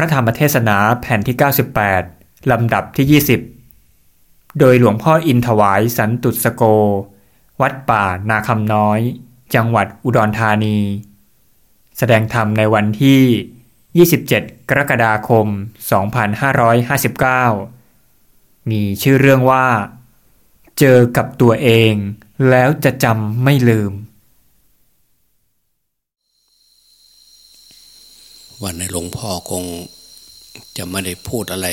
พระธรรมเทศนาแผ่นที่ 98 ลำดับที่ 20 โดยหลวงพ่ออินถวายสันตุสโก วัดป่านาคำน้อย จังหวัดอุดรธานี แสดงธรรมในวันที่ 27 กรกฎาคม 2559 มีชื่อเรื่องว่า เจอกับตัวเองแล้วจะจำไม่ลืม วันในหลวงพ่อคงจะไม่ได้พูดอะไร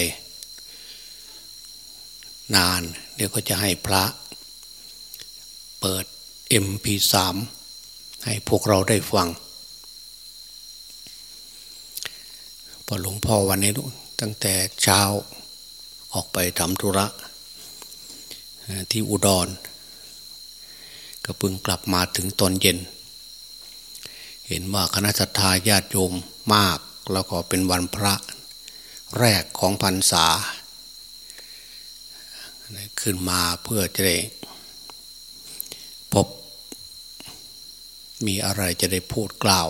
นาน เดี๋ยวก็จะให้พระ เปิด MP3 ให้พวกเราได้ฟังพอหลวงพ่อวันนี้ตั้งแต่เช้าออกไปทำธุระที่อุดร ก็เพิ่งกลับมาถึงตอนเย็น เห็นว่าคณะสัตยาญาติโยม มาก แล้วก็เป็นวันพระแรกของพรรษา ขึ้นมาเพื่อจะได้พบ มีอะไรจะได้พูดกล่าว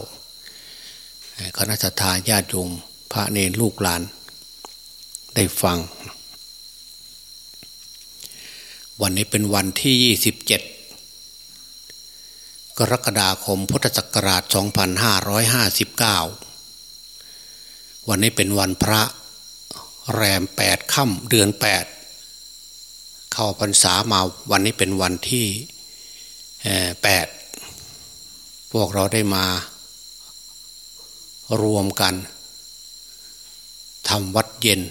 คณะทาญาติโยมพระเนรลูกหลาน ได้ฟัง วันนี้เป็นวันที่ 27 กรกฎาคมพุทธศักราช 2559 วันนี้เป็นวันพระแรมแปดค่ำเดือนแปดเข้าพรรษามาวันนี้เป็นวันที่แปดพวกเราได้มารวมกันทำวัดเย็น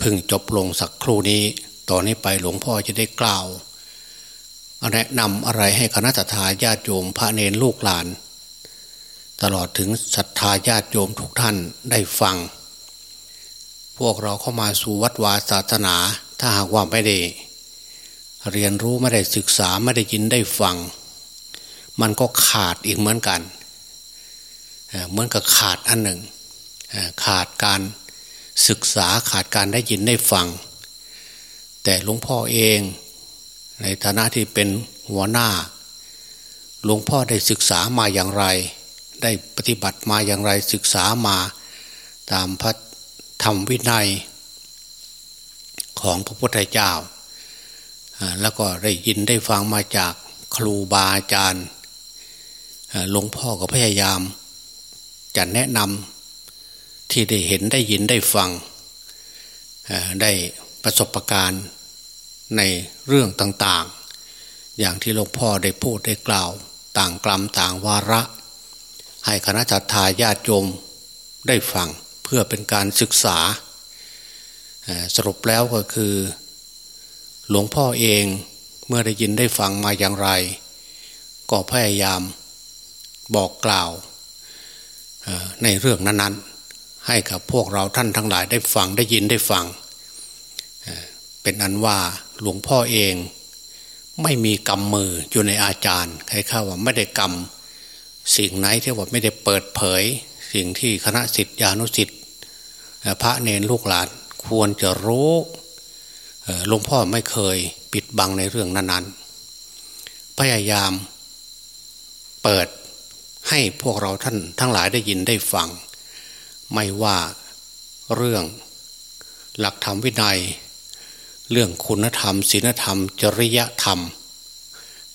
พึ่งจบลงสักครู่นี้ตอนนี้ไปหลวงพ่อจะได้กล่าวแนะนำอะไรให้คณะทาญาติโยมพระเนรลูกหลาน ตลอดถึงศรัทธาญาติโยมทุกท่านได้ฟัง พวกเราเข้ามาสู่วัดวาศาสนา ถ้าหากว่าไม่ได้เรียนรู้ไม่ได้ศึกษาไม่ได้ยินได้ฟัง มันก็ขาดอีกเหมือนกัน เหมือนกับขาดอันหนึ่ง ขาดการศึกษาขาดการได้ยินได้ฟัง แต่หลวงพ่อเอง ในฐานะที่เป็นหัวหน้าหลวงพ่อได้ศึกษามาอย่างไร ได้ปฏิบัติมาอย่างไรศึกษามา ตามพระธรรมวินัย ของพระพุทธเจ้า แล้วก็ได้ยินได้ฟังมาจากครูบาอาจารย์หลวงพ่อก็พยายาม จะแนะนำที่ได้เห็นได้ยินได้ฟังได้ประสบการณ์ในเรื่องต่างๆ อย่างที่หลวงพ่อได้พูดได้กล่าว ต่างกลัมต่างวาระ ให้คณะจัตตาญาติโยมได้ฟังเพื่อเป็นการศึกษา สรุปแล้วก็คือ หลวงพ่อเองเมื่อได้ยินได้ฟังมาอย่างไร ก็พยายามบอกกล่าวในเรื่องนั้นๆ ให้กับพวกเราท่านทั้งหลายได้ฟังได้ยินได้ฟัง เป็นอันว่าหลวงพ่อเองไม่มีกำมืออยู่ในอาจารย์ใครเข้าว่าไม่ได้กำ สิ่งไหนที่ว่าไม่ได้เปิดเผย สิ่งที่คณะสิทธิานุสิทธิพระเนรลูกหลานควรจะรู้หลวงพ่อไม่เคยปิดบังในเรื่องนั้นๆ พยายามเปิดให้พวกเราท่านทั้งหลายได้ยินได้ฟัง ไม่ว่าเรื่องหลักธรรมวินัย เรื่องคุณธรรมศีลธรรม จริยธรรม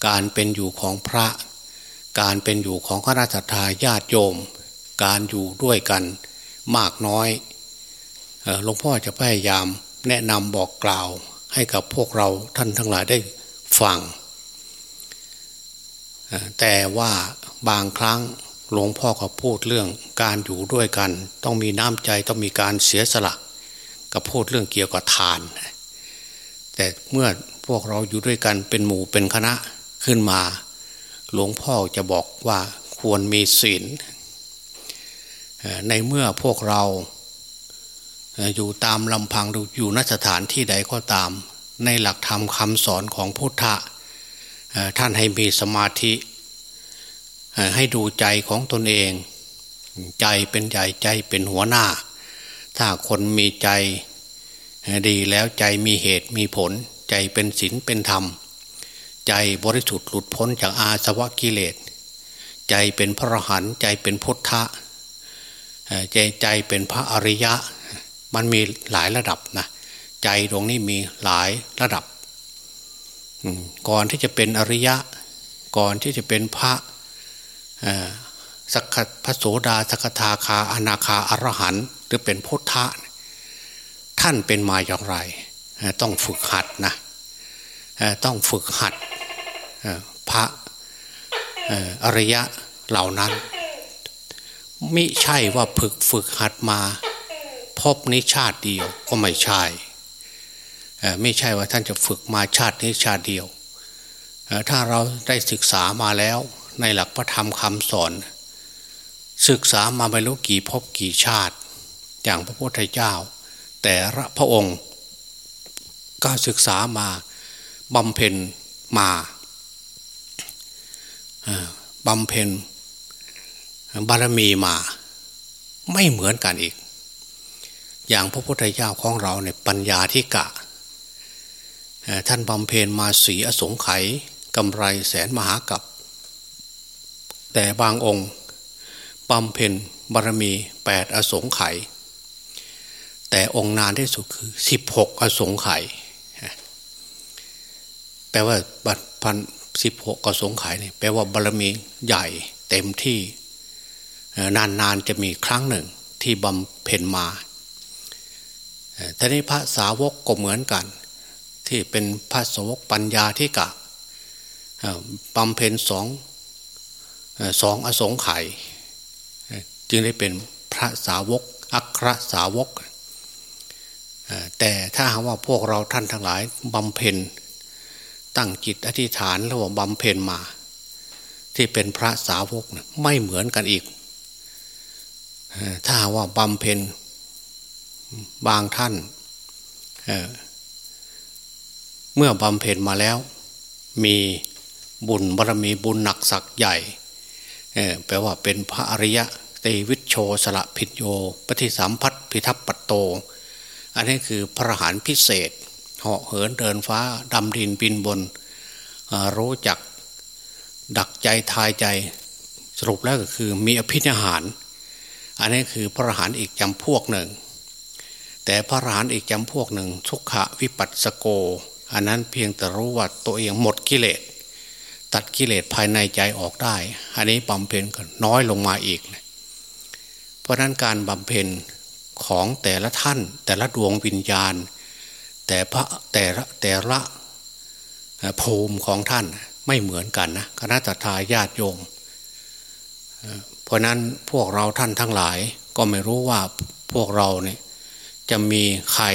การเป็นอยู่ของพระ การเป็นอยู่ของคณะทาญาติโยม การอยู่ด้วยกันมากน้อยหลวงพ่อจะพยายามแนะนำบอกกล่าวให้กับพวกเราท่านทั้งหลายได้ฟัง แต่ว่าบางครั้งหลวงพ่อก็พูดเรื่องการอยู่ด้วยกัน ต้องมีน้ำใจต้องมีการเสียสละก็พูดเรื่องเกี่ยวกับทาน แต่เมื่อพวกเราอยู่ด้วยกันเป็นหมู่เป็นคณะขึ้นมา หลวงพ่อจะบอกว่าควรมีศีลในเมื่อพวกเราอยู่ตามลำพังอยู่นสถานที่ใดก็ตาม ในหลักธรรมคำสอนของพุทธะท่านให้มีสมาธิให้ดูใจของตนเอง ใจเป็นใหญ่ใจเป็นหัวหน้า ถ้าคนมีใจดีแล้วใจมีเหตุมีผล ใจเป็นศีลเป็นธรรม ใจบริสุทธิ์หลุดพ้นจากอาสวะกิเลส ใจเป็นพระหันใจเป็นพุทธะใจใจเป็นพระอริยะ มันมีหลายระดับนะใจตรงนี้มีหลายระดับ ก่อนที่จะเป็นอริยะ ก่อนที่จะเป็นพระสักพระโสดาสักทาคาอนาคาอรหันหรือเป็นพุทธะท่านเป็นมาอย่างไร ต้องฝึกหัดนะต้องฝึกหัด พระอริยะเหล่านั้น ไมิใช่ว่าฝึกฝึกหัดมา พบนิชาติเดียวก็ไม่ใช่ไม่ใช่ว่าท่านจะฝึกมาชาตินี้ชาติเดียว ถ้าเราได้ศึกษามาแล้วในหลักพระธรรมคำสอน ศึกษามาไม่รู้กี่พบกี่ชาติ อย่างพระพุทธเจ้า แต่ละพระองค์ก็ศึกษามาบำเพ็ญมา บำเพ็ญบารมีมา ไม่เหมือนกันอีก อย่างพระพุทธเจ้าของเราเนี่ยปัญญาที่กะ ท่านบำเพ็ญมาสีอสงไขยกำไรแสนมหากับ แต่บางองค์บำเพ็ญบารมีแปดอสงไขยแต่องค์นานที่สุดคือสิบหกอสงไขยแปลว่าบัพัน สิบหกอสงไขยนี่แปลว่าบารมีใหญ่เต็มที่นานๆจะมีครั้งหนึ่งที่บำเพ็ญมาท่านี้พระสาวกก็เหมือนกัน ที่เป็นพระสาวกปัญญาที่กะบำเพ็ญสองสองอสงไขยจึงได้เป็นพระสาวกอัครสาวก แต่ถ้าหากว่าพวกเราท่านทั้งหลายบำเพ็ญ ตั้งจิตอธิษฐานแล้วว่าบำเพ็ญมา ที่เป็นพระสาวกไม่เหมือนกันอีก ถ้าว่าบำเพ็ญบางท่านเมื่อบำเพ็ญมาแล้ว มีบุญบารมีบุญหนักสักใหญ่แปลว่าเป็นพระอริยะเตวิชโชสละพิโยปฏิสัมพัทพิทัปปโต อันนี้คือพระหานพิเศษ เหาะเหินเดินฟ้าดำดินบินบน รู้จักดักใจทายใจสรุปแล้วก็คือมีอภินิหาร อันนี้คือพระหานอีกจำพวกหนึ่ง แต่พระหานอีกจำพวกหนึ่งทุกขวิปัสสโก อันนั้นเพียงแต่รู้ว่าตัวเองหมดกิเลสตัดกิเลสภายในใจออกได้ อันนี้บำเพ็ญก็น้อยลงมาอีก เพราะนั้นการบำเพ็ญของแต่ละท่านแต่ละดวงวิญญาณ แต่พระแต่ละแต่ละภูมิของท่านไม่เหมือนกันนะคณะทาญาติโยม เพราะนั้นพวกเราท่านทั้งหลายก็ไม่รู้ว่าพวกเราเนี่ยจะมีใคร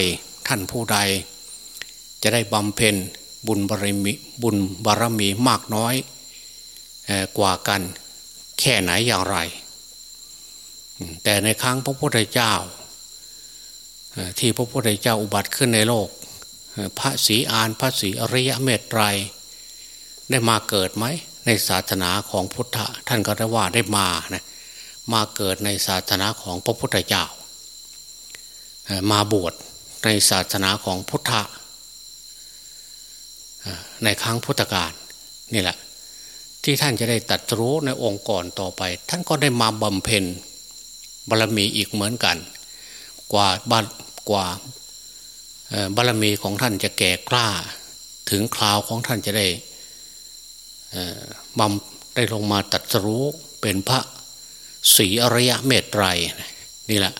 ท่านผู้ใด จะได้บำเพ็ญบุญบารมีบุญบารมีมากน้อยกว่ากันแค่ไหนอย่างไร แต่ในครั้งพระพุทธเจ้า ที่พระพุทธเจ้าอุบัติขึ้นในโลก พระศรีอานพระศรีอริยเมตไตรได้มาเกิดไหมในศาสนาของพุทธท่านก็ได้ว่าได้มานะมาเกิดในศาสนาของพระพุทธเจ้า มาบวชในศาสนาของพุทธในครั้งพุทธกาลนี่แหละ ที่ท่านจะได้ตัดรู้ในองค์ก่อนต่อไป ท่านก็ได้มาบำเพ็ญบารมีอีกเหมือนกัน กว่าบากว่า บารมีของท่านจะแก่กล้า ถึงคราวของท่านจะได้บำได้ลงมาตัดรู้เป็นพระศรีอริยะเมตไตรนี่แหละ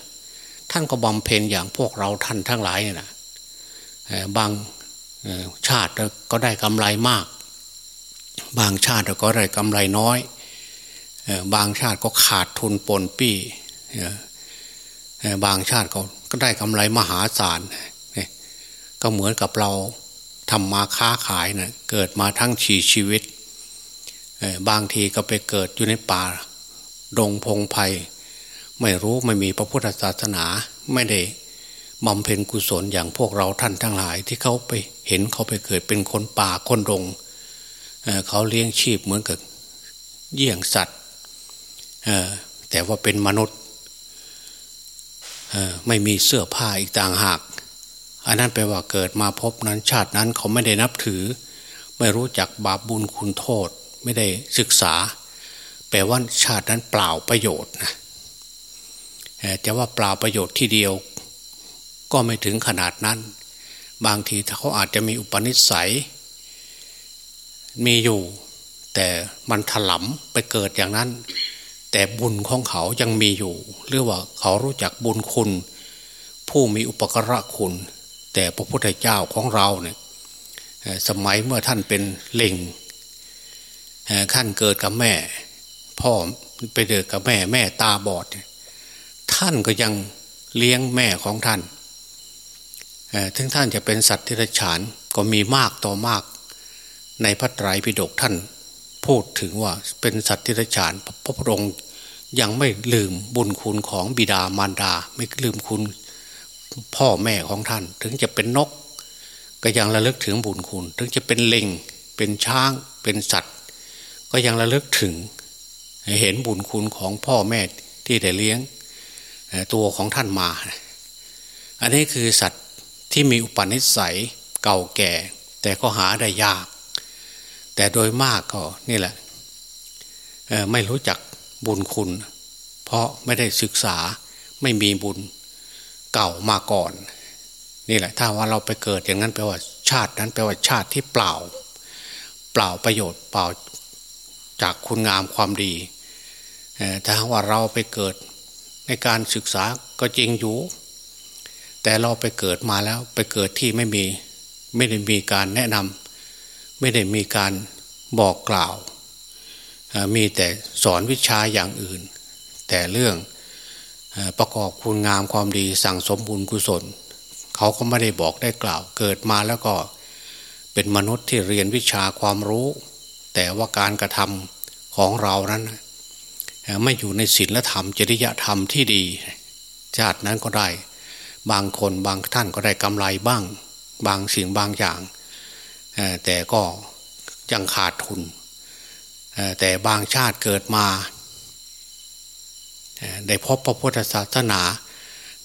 ท่านก็บำเพ็ญอย่างพวกเราท่านทั้งหลายนี่นะบางชาติก็ได้กำไรมาก บางชาติก็ได้กำไรน้อย บางชาติก็ขาดทุนปนปี้บางชาติก็ได้กำไรมหาศาล ก็เหมือนกับเราทำมาค้าขายเนะเกิดมาทั้งชีชีวิต บางทีก็ไปเกิดอยู่ในป่า ดงพงไพ่ไม่รู้ไม่มีพระพุทธศาสนาไม่ได้บำเพ็ญกุศลอย่างพวกเราท่านทั้งหลาย ที่เขาไปเห็นเขาไปเกิดเป็นคนป่าคนรงเเขาเลี้ยงชีพเหมือนกับเยี่ยงสัตว์แต่ว่าเป็นมนุษย์ไม่มีเสื้อผ้าอีกต่างหาก อันนั้นแปลว่าเกิดมาพบนั้นชาตินั้นเขาไม่ได้นับถือ ไม่รู้จักบาปบุญคุณโทษ ไม่ได้ศึกษา แปลว่าชาตินั้นเปล่าประโยชน์นะจะว่าเปล่าประโยชน์ที่เดียว ก็ไม่ถึงขนาดนั้น บางทีเขาอาจจะมีอุปนิสัย มีอยู่ แต่มันถลำไปเกิดอย่างนั้น แต่บุญของเขายังมีอยู่ หรือว่าเขารู้จักบุญคุณ ผู้มีอุปกระคุณ แต่พระพุทธเจ้าของเราเนี่ยสมัยเมื่อท่านเป็นเล่งท่านเกิดกับแม่ พ่อไปเดิดกับแม่แม่ตาบอด ท่านก็ยังเลี้ยงแม่ของท่านถึงท่านจะเป็นสัตว์ที่ระฉานก็มีมากต่อมาก ในพระไตรปิฎกท่านพูดถึงว่าเป็นสัตว์ที่ระฉานพระพุทธองค์ยังไม่ลืมบุญคุณของบิดามารดา ไม่ลืมคุณ พ่อแม่ของท่าน ถึงจะเป็นนก ก็ยังระลึกถึงบุญคุณ ถึงจะเป็นเล็งเป็นช้างเป็นสัตว์ ก็ยังระลึกถึงเห็นบุญคุณของพ่อแม่ที่ได้เลี้ยงตัวของท่านมา อันนี้คือสัตว์ที่มีอุปนิสัยเก่าแก่ แต่ก็หาได้ยาก แต่โดยมากก็นี่แหละไม่รู้จักบุญคุณ เพราะไม่ได้ศึกษาไม่มีบุญ เก่ามาก่อน นี่แหละ ถ้าว่าเราไปเกิดอย่างนั้นแปลว่าชาตินั้นแปลว่าชาติที่เปล่า เปล่าประโยชน์เปล่าจากคุณงามความดีถ้าว่าเราไปเกิดในการศึกษาก็จริงอยู่ แต่เราไปเกิดมาแล้วไปเกิดที่ไม่มีไม่ได้มีการแนะนำไม่ได้มีการบอกกล่าว มีแต่สอนวิชาอย่างอื่น แต่เรื่อง ประกอบคุณงามความดีสั่งสมบุญกุศล เขาก็ไม่ได้บอกได้กล่าว เกิดมาแล้วก็เป็นมนุษย์ที่เรียนวิชาความรู้ แต่ว่าการกระทำของเรานั้น ไม่อยู่ในศีลธรรมจริยธรรมที่ดี ชาตินั้นก็ได้ บางคนบางท่านก็ได้กำไรบ้าง บางสิ่งบางอย่างแต่ก็ยังขาดทุนแต่บางชาติเกิดมา ได้พบพระพุทธศาสนา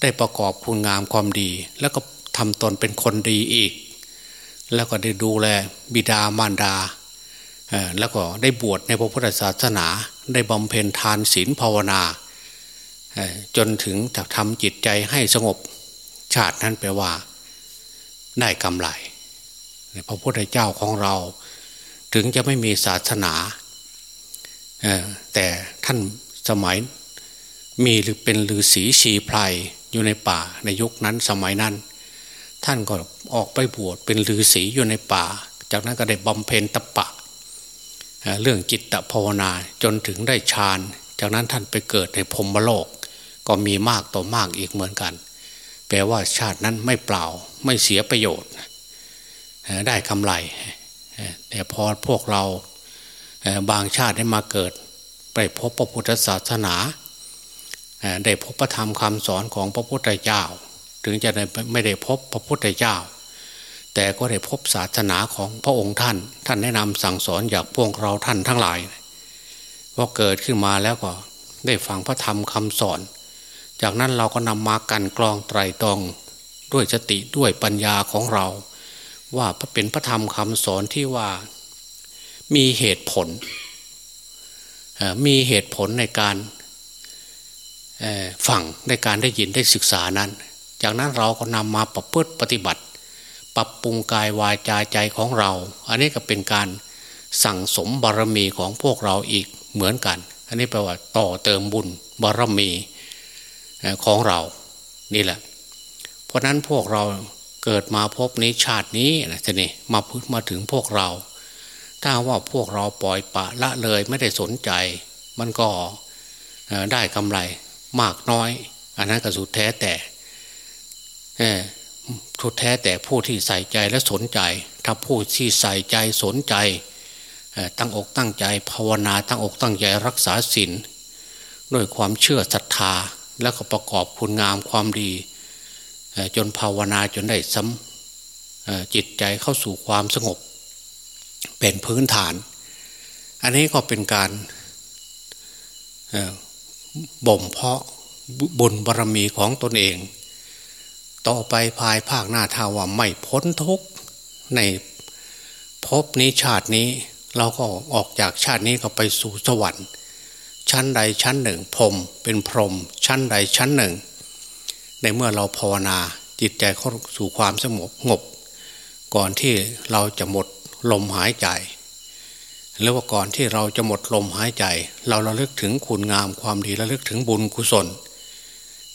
ได้ประกอบคุณงามความดี แล้วก็ทำตนเป็นคนดีอีก แล้วก็ได้ดูแลบิดามารดา แล้วก็ได้บวชในพระพุทธศาสนา ได้บำเพ็ญทานศีลภาวนา จนถึงจะทำจิตใจให้สงบชาตินั้นแปลว่า ได้กำไรพระพุทธเจ้าของเรา ถึงจะไม่มีศาสนาแต่ท่านสมัย มีหรือเป็นฤาษีชีไพรอยู่ในป่าในยุคนั้นสมัยนั้น ท่านก็ออกไปบวชเป็นฤาษีอยู่ในป่า จากนั้นก็ได้บำเพ็ญตปะ เรื่องจิตภาวนาจนถึงได้ฌานจากนั้นท่านไปเกิดในพรมโลก ก็มีมากต่อมากอีกเหมือนกัน แปลว่าชาตินั้นไม่เปล่าไม่เสียประโยชน์ ได้กำไร แต่พอพวกเราบางชาติได้มาเกิด ไปพบพระพุทธศาสนา ได้พบพระธรรมคำสอนของพระพุทธเจ้า ถึงจะไม่ได้พบพระพุทธเจ้า แต่ก็ได้พบศาสนาของพระองค์ท่าน ท่านแนะนำสั่งสอนอยากพวกเราท่านทั้งหลายพอเกิดขึ้นมาแล้วก็ได้ฟังพระธรรมคำสอน จากนั้นเราก็นำมากันกรองไตรตรองด้วยสติด้วยปัญญาของเรา ว่าเป็นพระธรรมคำสอนที่ว่ามีเหตุผล มีเหตุผลในการ ฟังในการได้ยินได้ศึกษานั้น จากนั้นเราก็นำมาประพฤติปฏิบัติ ปรับปรุงกายวาจาใจของเรา อันนี้ก็เป็นการสั่งสมบารมีของพวกเราอีกเหมือนกัน อันนี้แปลว่าต่อเติมบุญบารมีของเรานี่แหละ เพราะนั้นพวกเราเกิดมาพบนี้ชาตินี้นะทีนี้มาพึ่งมาถึงพวกเรา ถ้าว่าพวกเราปล่อยปะละเลยไม่ได้สนใจ มันก็ได้กำไร มากน้อย อันนั้นก็สุดแท้แต่ทุดแท้แต่ผู้ที่ใส่ใจและสนใจ ถ้าผู้ที่ใส่ใจสนใจ ตั้งอกตั้งใจภาวนาตั้งอกตั้งใจรักษาศีลด้วยความเชื่อศรัทธาแล้วก็ประกอบคุณงามความดี จนภาวนาจนได้ซ้ำจิตใจเข้าสู่ความสงบ เป็นพื้นฐาน อันนี้ก็เป็นการ บ่มเพาะบุญบารรมีของตนเอง ต่อไปภายภาคหน้าท้าว่าไม่พ้นทุกในภพนี้ชาตินี้เราก็ออกจากชาตินี้ก็ไปสู่สวรรค์ ชั้นใดชั้นหนึ่งพรมเป็นพรมชั้นใดชั้นหนึ่ง ในเมื่อเราภาวนาจิตใจเข้าสู่ความสงบงบ ก่อนที่เราจะหมดลมหายใจ หรือว่าก่อนที่เราจะหมดลมหายใจ เราระลึกถึงคุณงามความดีระลึกถึงบุญกุศล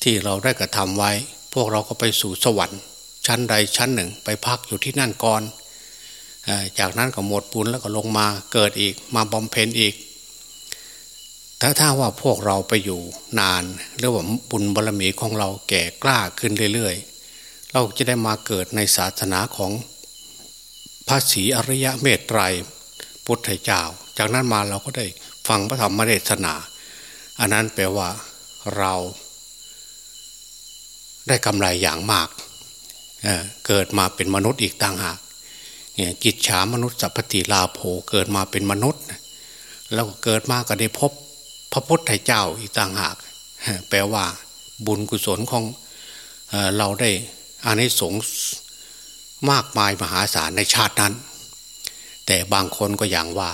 ที่เราได้กระทำไว้ พวกเราก็ไปสู่สวรรค์ ชั้นใดชั้นหนึ่งไปพักอยู่ที่นั่นก่อนจากนั้นก็หมดบุญแล้วก็ลงมาเกิดอีกมาบำเพ็ญอีก ถ้าถ้าว่าพวกเราไปอยู่นานหรือว่าบุญบารมีของเราแก่กล้าขึ้นเรื่อยๆ เราจะได้มาเกิดในศาสนาของพระศรีอริยะเมตไตร พุทธเจ้า จากนั้นมาเราก็ได้ฟังพระธรรมเทศนา อันนั้นแปลว่าเราได้กำไรอย่างมากเเกิดมาเป็นมนุษย์อีกต่างหากจิตฉามนุษย์สัพพติลาโภเกิดมาเป็นมนุษย์ แล้วก็เกิดมาก็ได้พบพระพุทธเจ้าอีกต่างหาก แปลว่า บุญกุศลของเราได้อานิสงส์มากมายมหาศาลในชาตินั้น แต่บางคนก็อย่างว่า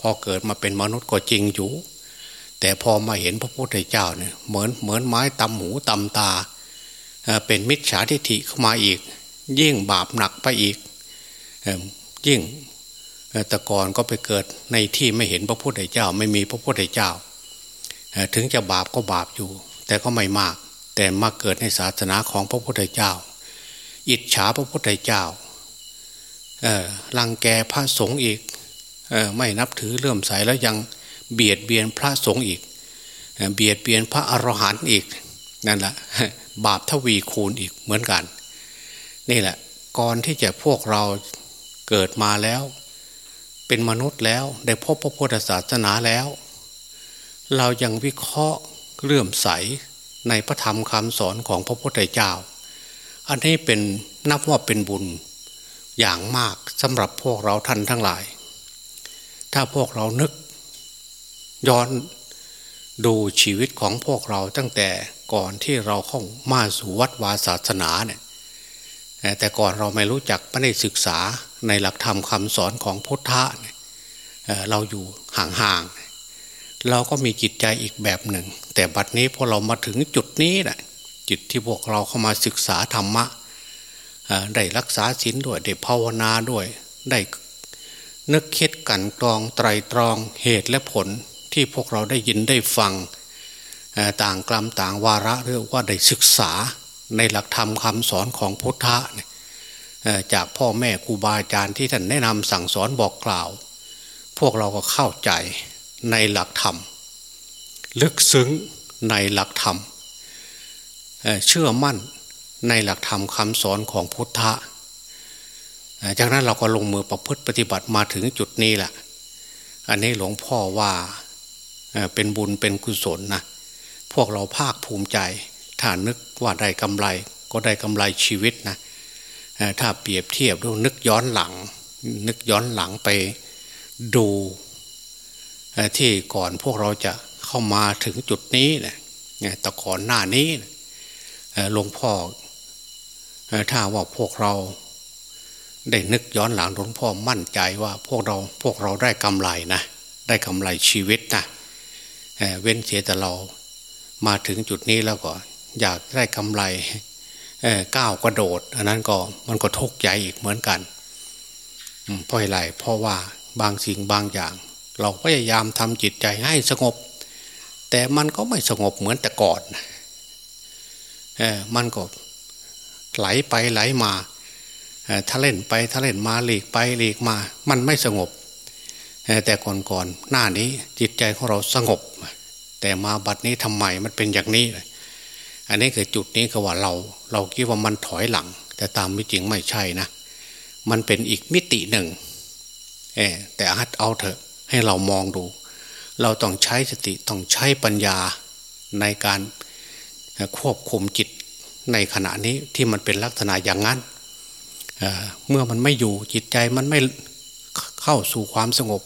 พอเกิดมาเป็นมนุษย์ก็จริงอยู่ แต่พอมาเห็นพระพุทธเจ้าเนี่ยเหมือนเหมือนไม้ตำหูตำตา เป็นมิจฉาทิฏฐิเข้ามาอีก ยิ่งบาปหนักไปอีก ยิ่งแต่ก่อนก็ไปเกิดในที่ไม่เห็นพระพุทธเจ้า ไม่มีพระพุทธเจ้า ถึงจะบาปก็บาปอยู่ แต่ก็ไม่มาก แต่มาเกิดในศาสนาของพระพุทธเจ้า อิจฉาพระพุทธเจ้า ลังแกพระสงฆ์อีกไม่นับถือเลื่อมใสแล้วยังเบียดเบียนพระสงฆ์อีก เบียดเบียนพระอรหันต์อีกนั่นแหละบาปทวีคูณอีกเหมือนกัน นี่แหละก่อนที่จะพวกเราเกิดมาแล้ว เป็นมนุษย์แล้วได้พบพระพุทธศาสนาแล้ว เรายังวิเคราะห์เลื่อมใสในพระธรรมคำสอนของพระพุทธเจ้า อันนี้เป็นนับว่าเป็นบุญ อย่างมากสำหรับพวกเราท่านทั้งหลาย ถ้าพวกเรานึก ย้อนดูชีวิตของพวกเราตั้งแต่ก่อนที่เราเข้ามาสู่วัดวาศาสนาเนี่ยแต่ก่อนเราไม่รู้จักไม่ได้ศึกษาในหลักธรรมคำสอนของพุทธะเราอยู่ห่างๆเราก็มีจิตใจอีกแบบหนึ่ง แต่บัดนี้พอเรามาถึงจุดนี้แหละจิตที่พวกเราเข้ามาศึกษาธรรมะ ได้รักษาศีลด้วยได้ภาวนาด้วย ได้นึกคิดกันกรองไตรตรองเหตุและผลที่พวกเราได้ยินได้ฟังต่างกลัมต่างวาระเรียกว่าได้ศึกษาในหลักธรรมคำสอนของพุทธะจากพ่อแม่ครูบาอาจารย์ที่ท่านแนะนำสั่งสอนบอกกล่าว พวกเราก็เข้าใจในหลักธรรม ลึกซึ้งในหลักธรรมเชื่อมั่น ในหลักธรรมคำสอนของพุทธะ จากนั้นเราก็ลงมือประพฤติปฏิบัติมาถึงจุดนี้แหละ อันนี้หลวงพ่อว่าเป็นบุญเป็นกุศลนะพวกเราภาคภูมิใจ ถ้านึกว่าได้กำไรก็ได้กำไรชีวิตนะถ้าเปรียบเทียบด้วยนึกย้อนหลัง นึกย้อนหลังไปดูที่ก่อนพวกเราจะเข้ามาถึงจุดนี้เนี่ยแต่ก่อนหน้านี้หลวงพ่อ ถ้าว่าพวกเราได้นึกย้อนหลังหลวงพ่อมั่นใจว่าพวกเราพวกเราได้กำไรนะได้กำไรชีวิตนะเว้นเสียแต่เรามาถึงจุดนี้แล้วก็ อยากได้กำไรก้าวกระโดด อันนั้นก็มันก็ทุกข์ใจอีกเหมือนกันเพราะอะไรเพราะว่าบางสิ่งบางอย่าง เราพยายามทำจิตใจให้สงบ แต่มันก็ไม่สงบเหมือนแต่ก่อนมันก็ ไหลไปไหลมาถ้าเล่นไปถ้าเล่นมาหลีกไปหลีกมา มันไม่สงบ แต่ก่อนๆหน้านี้จิตใจของเราสงบ แต่มาบัดนี้ทำไมมันเป็นอย่างนี้ อันนี้คือจุดนี้ก็ว่าเรา เราคิดว่ามันถอยหลัง แต่ตามไม่จริงไม่ใช่นะ มันเป็นอีกมิติหนึ่งแต่อัดเอาเถอะ ให้เรามองดู เราต้องใช้สติต้องใช้ปัญญาในการควบคุมจิต ในขณะนี้ที่มันเป็นลักษณะอย่างนั้นเเมื่อมันไม่อยู่จิตใจมันไม่เข้าสู่ความสงบ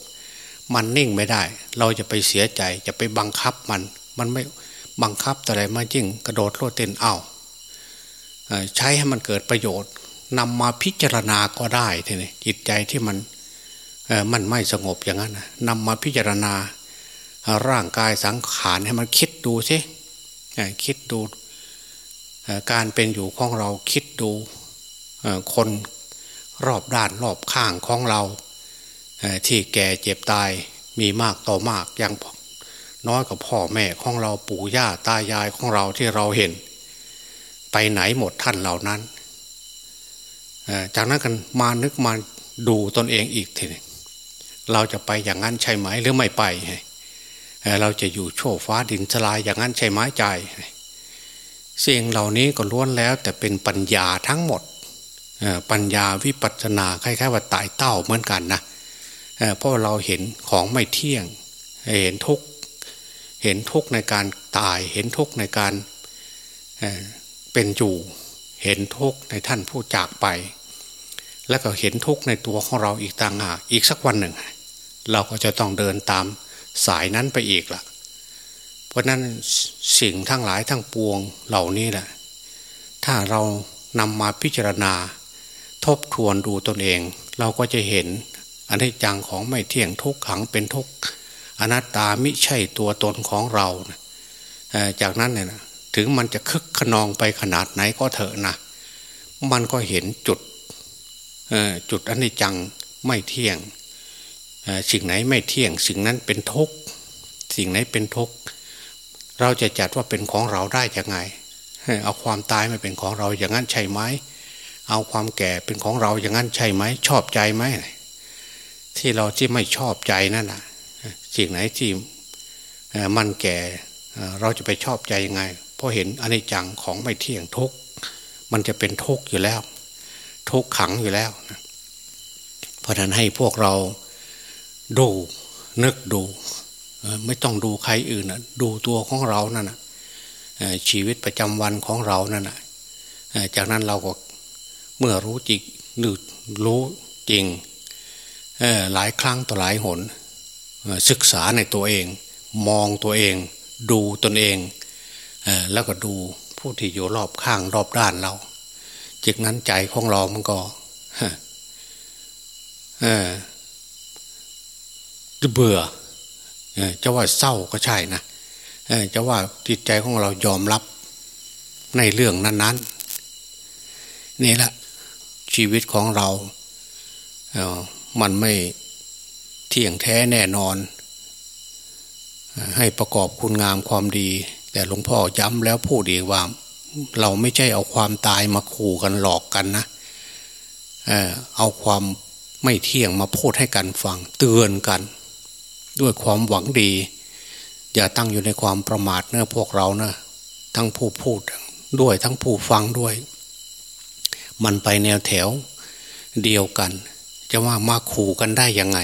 มันนิ่งไม่ได้ เราจะไปเสียใจจะไปบังคับมัน มันไม่บังคับอะไรมายิ่งกระโดดโลดเต้นเอาใช้ให้มันเกิดประโยชน์นำมาพิจารณาก็ได้ทีนี้จิตใจที่มันมันไม่สงบอย่างนั้นนำมาพิจารณาร่างกายสังขารให้มันคิดดูสิคิดดู การเป็นอยู่ของเราคิดดูคนรอบด้านรอบข้างของเรา ที่แก่เจ็บตายมีมากต่อมากย่างน้อยกับพ่อแม่ของเราปู่ย่าตายายของเราที่เราเห็น ไปไหนหมดท่านเหล่านั้น จากนั้นกันมานึกมาดูตนเองอีกทีเราจะไปอย่างนั้นใช่ไหมหรือไม่ไป เราจะอยู่โชคฟ้าดินสลายอย่างนั้นใช่ไหมใจ สิ่งเหล่านี้ก็ล้วนแล้ว แต่เป็นปัญญาทั้งหมดปัญญาวิปัสสนาคล้ายๆว่าตายเต้าเหมือนกันนะเพราะเราเห็นของไม่เที่ยงเห็นทุกเห็นทุกในการตายเห็นทุกในการเป็นอยู่เห็นทุกในท่านผู้จากไป แล้วก็เห็นทุกในตัวของเราอีกต่างหากอีกสักวันหนึ่ง เราก็จะต้องเดินตามสายนั้นไปอีกละ่ะ ราะนั้นสิ่งทั้งหลายทั้งปวงเหล่านี้แหละถ้าเรานำมาพิจารณา ทบทวนดูตนเอง เราก็จะเห็นอันที่จังของไม่เที่ยงทุกขังเป็นทุกอนัตตามิใช่ตัวตนของเราจากนั้นเนี่ยนะถึงมันจะคึกขนองไปขนาดไหนก็เถอะนะมันก็เห็นจุดจุดอันนี้จังไม่เที่ยงสิ่งไหนไม่เที่ยง สิ่งนั้นเป็นทุกสิ่งไหนเป็นทุก เราจะจัดว่าเป็นของเราได้ยังไง เอาความตายมาเป็นของเราอย่างนั้นใช่ไหมเอาความแก่เป็นของเราอย่างนั้นใช่ไหมชอบใจไหมที่เราที่ไม่ชอบใจนั่นน่ะสิ่งไหนที่มันแก่เราจะไปชอบใจยังไง เพราะเห็นอนิจจังของไม่เที่ยงทุกมันจะเป็นทุกอยู่แล้ว ทุกขังอยู่แล้ว เพราะนั้นให้พวกเราดูนึกดู ไม่ต้องดูใครอื่นนะดูตัวของเรานั่นนะชีวิตประจำวันของเรานั่นนะจากนั้นเราก็เมื่อรู้จริงหรือรู้จริงหลายครั้งต่อหลายหนศึกษาในตัวเอง มองตัวเอง ดูตนเองแล้วก็ดูผู้ที่อยู่รอบข้างรอบด้านเรา จากนั้นใจของเรามันก็เบื่อ จะว่าเศร้าก็ใช่นะจะว่าจิตใจของเรายอมรับในเรื่องนั้นๆนี่แหละชีวิตของเรามันไม่เที่ยงแท้แน่นอน ให้ประกอบคุณงามความดี แต่หลวงพ่อย้ำแล้วพูดอีกว่า เราไม่ใช่เอาความตายมาขู่กันหลอกกันนะเอาความไม่เที่ยงมาพูดให้กันฟังเตือนกัน ด้วยความหวังดี อย่าตั้งอยู่ในความประมาทเนะพวกเรานะทั้งผู้พูดด้วยทั้งผู้ฟังด้วย มันไปแนวแถวเดียวกัน จะว่ามาขู่กันได้ยังไง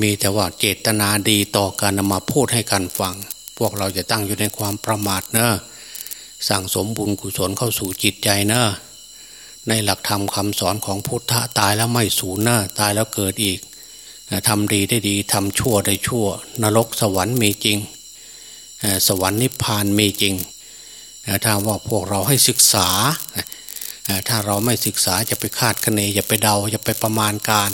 มีแต่ว่าเจตนาดีต่อการนำมาพูดให้กันฟัง พวกเราจะตั้งอยู่ในความประมาทเนอะสั่งสมบุญกุศลเข้าสู่จิตใจเนอะในหลักธรรมคำสอนของพุทธะตายแล้วไม่สูญเนอะตายแล้วเกิดอีก ทำดีได้ดีทำชั่วได้ชั่ว นรกสวรรค์มีจริง สวรรค์นิพพานมีจริง ถ้าว่าพวกเราให้ศึกษา ถ้าเราไม่ศึกษาจะไปคาดคะเนอย่าไปเดาอย่าไปประมาณการ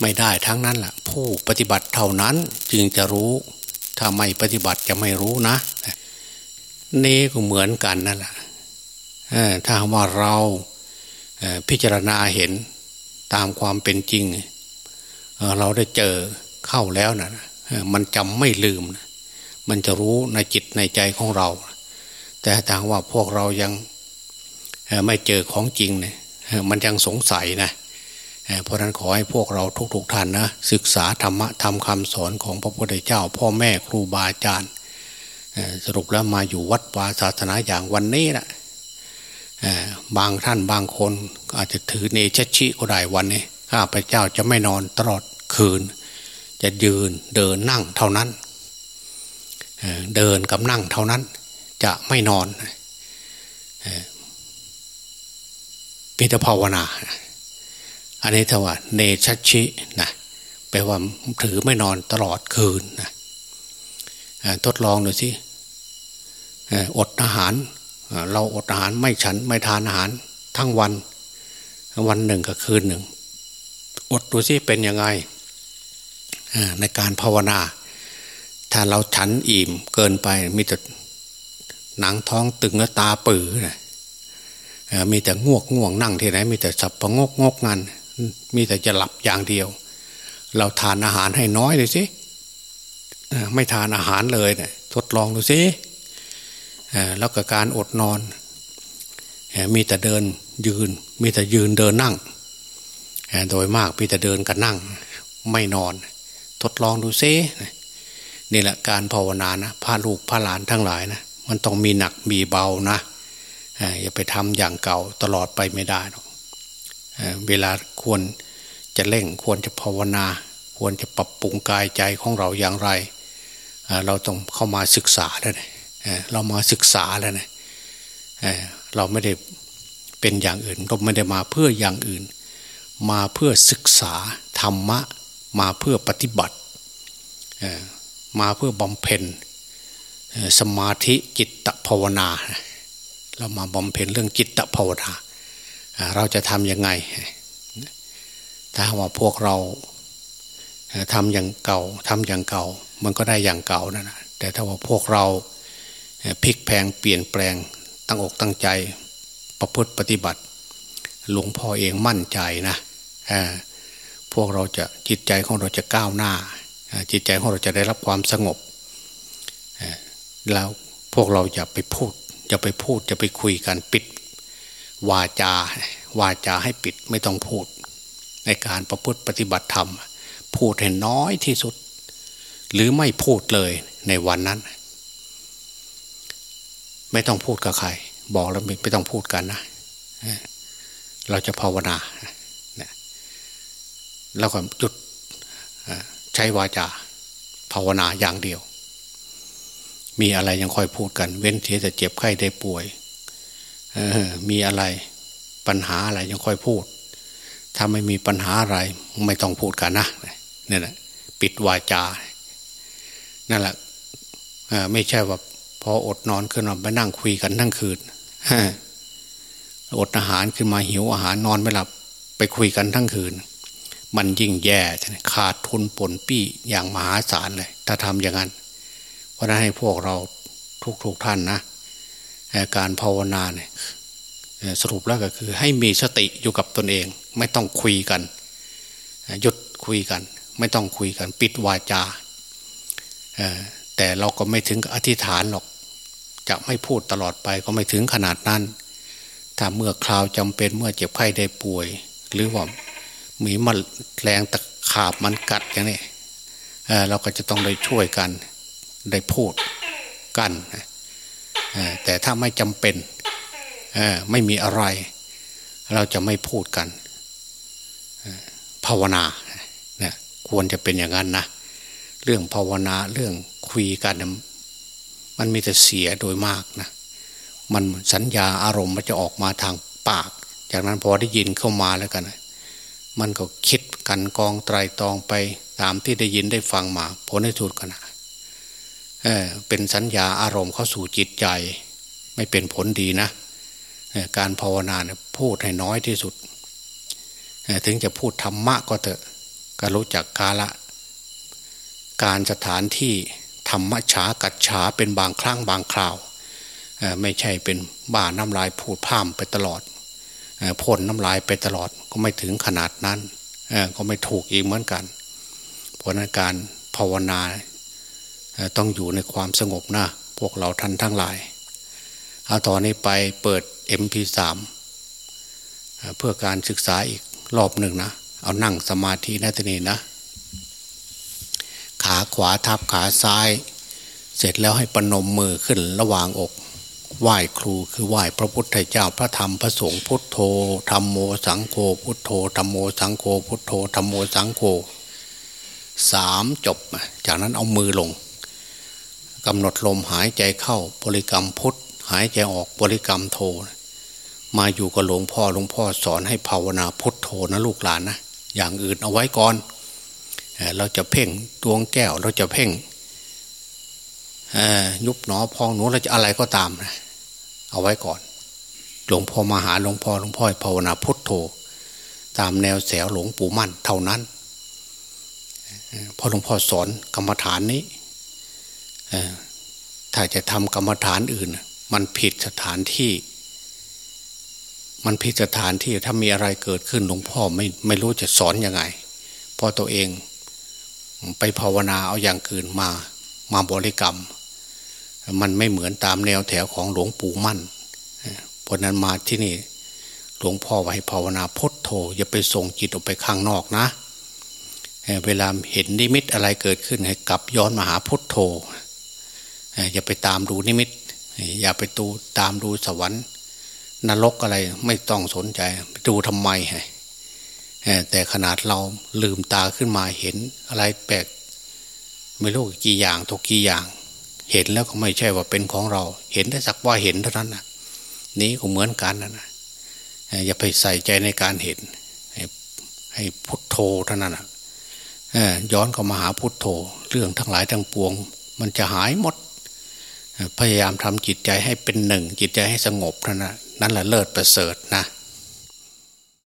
ไม่ได้ทั้งนั้นแหละผู้ปฏิบัติเท่านั้นจึงจะรู้ ถ้าไม่ปฏิบัติจะไม่รู้นะ นี่ก็เหมือนกันนั่นแหละถ้าว่าเราพิจารณาเห็นตามความเป็นจริง เราได้เจอเข้าแล้วนะมันจำไม่ลืม มันจะรู้ในจิตในใจของเรา แต่ถ้าว่าพวกเรายังไม่เจอของจริงเนี่ยมันยังสงสัยนะเพราะนั้นขอให้พวกเราทุกๆท่านนะศึกษาธรรมะทำคำสอนของพระพุทธเจ้า พ่อแม่ครูบาอาจารย์สรุปแล้วมาอยู่วัดวาศาสนาอย่างวันนี้นะบางท่านบางคนอาจจะถือเนชชิก็ได้วันนี้ ข้าพเจ้าจะไม่นอนตลอดคืน จะยืนเดินนั่งเท่านั้น เดินกับนั่งเท่านั้น จะไม่นอนพิทภาวนา อันนี้ถ้าว่าเนชชินะแปลว่าถือไม่นอนตลอดคืนนะทดลองดูสิอดอาหาร เราอดอาหารไม่ฉันไม่ทานอาหาร ทั้งวัน วันหนึ่งกับคืนหนึ่ง อดดูสิเป็นยังไงในการภาวนา ถ้าเราฉันอิ่มเกินไปมีแต่หนังท้องตึงแล้วตาปื้อนะมีแต่ง่วกง่วงนั่งที่ไหน มีแต่สับประงกงกงันมีแต่จะหลับอย่างเดียว เราทานอาหารให้น้อยเลยสิไม่ทานอาหารเลยเนะี่ยทดลองดูสิแล้วก็การอดนอน มีแต่เดินยืน มีแต่ยืนเดินนั่ง โดยมากมีแต่เดินกับนั่งไม่นอน ทดลองดูซินี่แหละการภาวนานะพาลูกพาหลานทั้งหลายนะมันต้องมีหนักมีเบานะอย่าไปทำอย่างเก่าตลอดไปไม่ได้หรอกเวลาควรจะเร่งควรจะภาวนา ควรจะปรับปรุงกายใจของเราอย่างไร เราต้องเข้ามาศึกษาแล้วนะเรามาศึกษาแล้วนะเราไม่ได้เป็นอย่างอื่นเราไม่ได้มาเพื่ออย่างอื่น มาเพื่อศึกษาธรรมะ มาเพื่อปฏิบัติ มาเพื่อบำเพ็ญสมาธิจิตตภาวนา เรามาบำเพ็ญเรื่องจิตตภาวนา เราจะทำยังไง ถ้าว่าพวกเราทำอย่างเก่าทำอย่างเก่า มันก็ได้อย่างเก่านะนะแต่ถ้าว่าพวกเราพลิกแพงเปลี่ยนแปลงตั้งอกตั้งใจประพฤติปฏิบัติ หลวงพ่อเองมั่นใจนะ พวกเราจะจิตใจของเราจะก้าวหน้า จิตใจของเราจะได้รับความสงบแล้วพวกเราอย่าไปพูดอย่าไปพูดจะไปคุยกันปิด วาจา วาจาให้ปิดไม่ต้องพูด ในการประพฤติปฏิบัติธรรม พูดให้น้อยที่สุด หรือไม่พูดเลยในวันนั้น ไม่ต้องพูดกับใคร บอกแล้วไม่ต้องพูดกันนะ เราจะภาวนา แล้วก็หยุดใช้วาจาภาวนาอย่างเดียว มีอะไรยังค่อยพูดกัน เว้นเสียแต่เจ็บไข้ได้ป่วยมีอะไรปัญหาอะไรยังค่อยพูด ถ้าไม่มีปัญหาอะไร ไม่ต้องพูดกันนะนี่แหละปิดวาจา นั่นแหละไม่ใช่ว่าพออดนอนขึ้นมาไปนั่งคุยกันทั้งคืนอดอาหารขึ้นมาหิวอาหารนอนไม่หลับไปคุยกันทั้งคืน มันยิ่งแย่ขาดทุนปนปี้อย่างมหาศาลเลย ถ้าทำอย่างนั้น เพราะนั้นให้พวกเราทุกๆทท่านนะการภาวนาเนี่ยสรุปแล้วก็คือให้มีสติอยู่กับตนเอง ไม่ต้องคุยกันหยุดคุยกัน ไม่ต้องคุยกัน ปิดวาจาแต่เราก็ไม่ถึงอธิษฐานหรอก จะไม่พูดตลอดไปก็ไม่ถึงขนาดนั้น ถ้าเมื่อคราวจำเป็นเมื่อเจ็บไข้ได้ป่วย หรือว่า มีมันแรงตะขาบมันกัดอย่างนี้เราก็จะต้องได้ช่วยกันได้พูดกันแต่ถ้าไม่จำเป็นไม่มีอะไร เราจะไม่พูดกันภาวนาเนี่ยควรจะเป็นอย่างนั้นนะเรื่องภาวนาเรื่องคุยกัน มันมีแต่เสียโดยมากนะมันสัญญาอารมณ์มันจะออกมาทางปาก จากนั้นพอได้ยินเข้ามาแล้วกัน มันก็คิดกันกองไตรตองไปตามที่ได้ยินได้ฟังมาผลในสุดกันนะเเป็นสัญญาอารมณ์เข้าสู่จิตใจ ไม่เป็นผลดีนะการภาวนาเนี่ยพูดให้น้อยที่สุด ถึงจะพูดธรรมะก็เถอะก็รู้จักกาละ การสถานที่ธรรมฉากัดฉาเป็นบางครั้งบางคราว ไม่ใช่เป็นบ้าน้ำลายพูดพร่ำไปตลอดพ่นน้ำลายไปตลอด ก็ไม่ถึงขนาดนั้นก็ไม่ถูกอีกเหมือนกันเพราะนั้นการภาวนาต้องอยู่ในความสงบนะพวกเราท่านทั้งหลาย เอาตอนนี้ไปเปิด MP3 เพื่อการศึกษาอีกรอบหนึ่งนะ เอานั่งสมาธินะทีนี้นะ ขาขวาทับขาซ้าย เสร็จแล้วให้ปนมมือขึ้นระหว่างอก ไหว้ครูคือไหว้พระพุทธเจ้าพระธรรมพระสงฆ์พุทโธธรรมโมสังโฆพุทโธธรรมโมสังโฆพุทโธธรรมโมสังโฆสามจบ จากนั้นเอามือลงกำหนดลมหายใจเข้าบริกรรมพุทธหายใจออกบริกรรมโท มาอยู่กับหลวงพ่อหลวงพ่อสอนให้ภาวนาพุทโธนะลูกหลานนะอย่างอื่นเอาไว้ก่อน เราจะเพ่งดวงแก้วเราจะเพ่งยุบหนอพองหนูเราจะอะไรก็ตามนะ เอาไว้ก่อน หลวงพ่อมาหาหลวงพ่อหลวงพ่อภาวนาพุทโธ ตามแนวแสวหลวงปู่มั่นเท่านั้นพอหลวงพ่อสอนกรรมฐานนี้ถ้าจะทำกรรมฐานอื่น มันผิดสถานที่ มันผิดสถานที่ถ้ามีอะไรเกิดขึ้นหลวงพ่อไม่ไม่รู้จะสอนอยังไงพอตัวเองไปภาวนาเอาอย่างอื่นมามาบริกรรม มันไม่เหมือนตามแนวแถวของหลวงปู่มั่นเพราะนั้นมาที่นี่หลวงพ่อไว้ภาวนาพุทโธอย่าไปส่งจิตออกไปข้างนอกนะ เวลาเห็นนิมิตอะไรเกิดขึ้นให้กลับย้อนมาหาพุทโธอย่าไปตามดูนิมิต อย่าไปตูตามดูสวรรค์ นรกอะไรไม่ต้องสนใจไปดูทำไมแต่ขนาดเราลืมตาขึ้นมาเห็นอะไรแปลกไม่รู้กี่อย่างทุกกี่อย่าง เห็นแล้วก็ไม่ใช่ว่าเป็นของเรา เห็นได้สักว่าเห็นเท่านั้นนะนี้ก็เหมือนกันนะอย่าไปใส่ใจในการเห็น ให้ใหพุทโธเท่านั้นนะย้อนเข้ามาหาพุทโธ เรื่องทั้งหลายทั้งปวง มันจะหายหมด พยายามทำจิตใจให้เป็นหนึ่ง จิตใจให้สงบเท่านั้นนั่นแหละเลิศประเสริฐนะ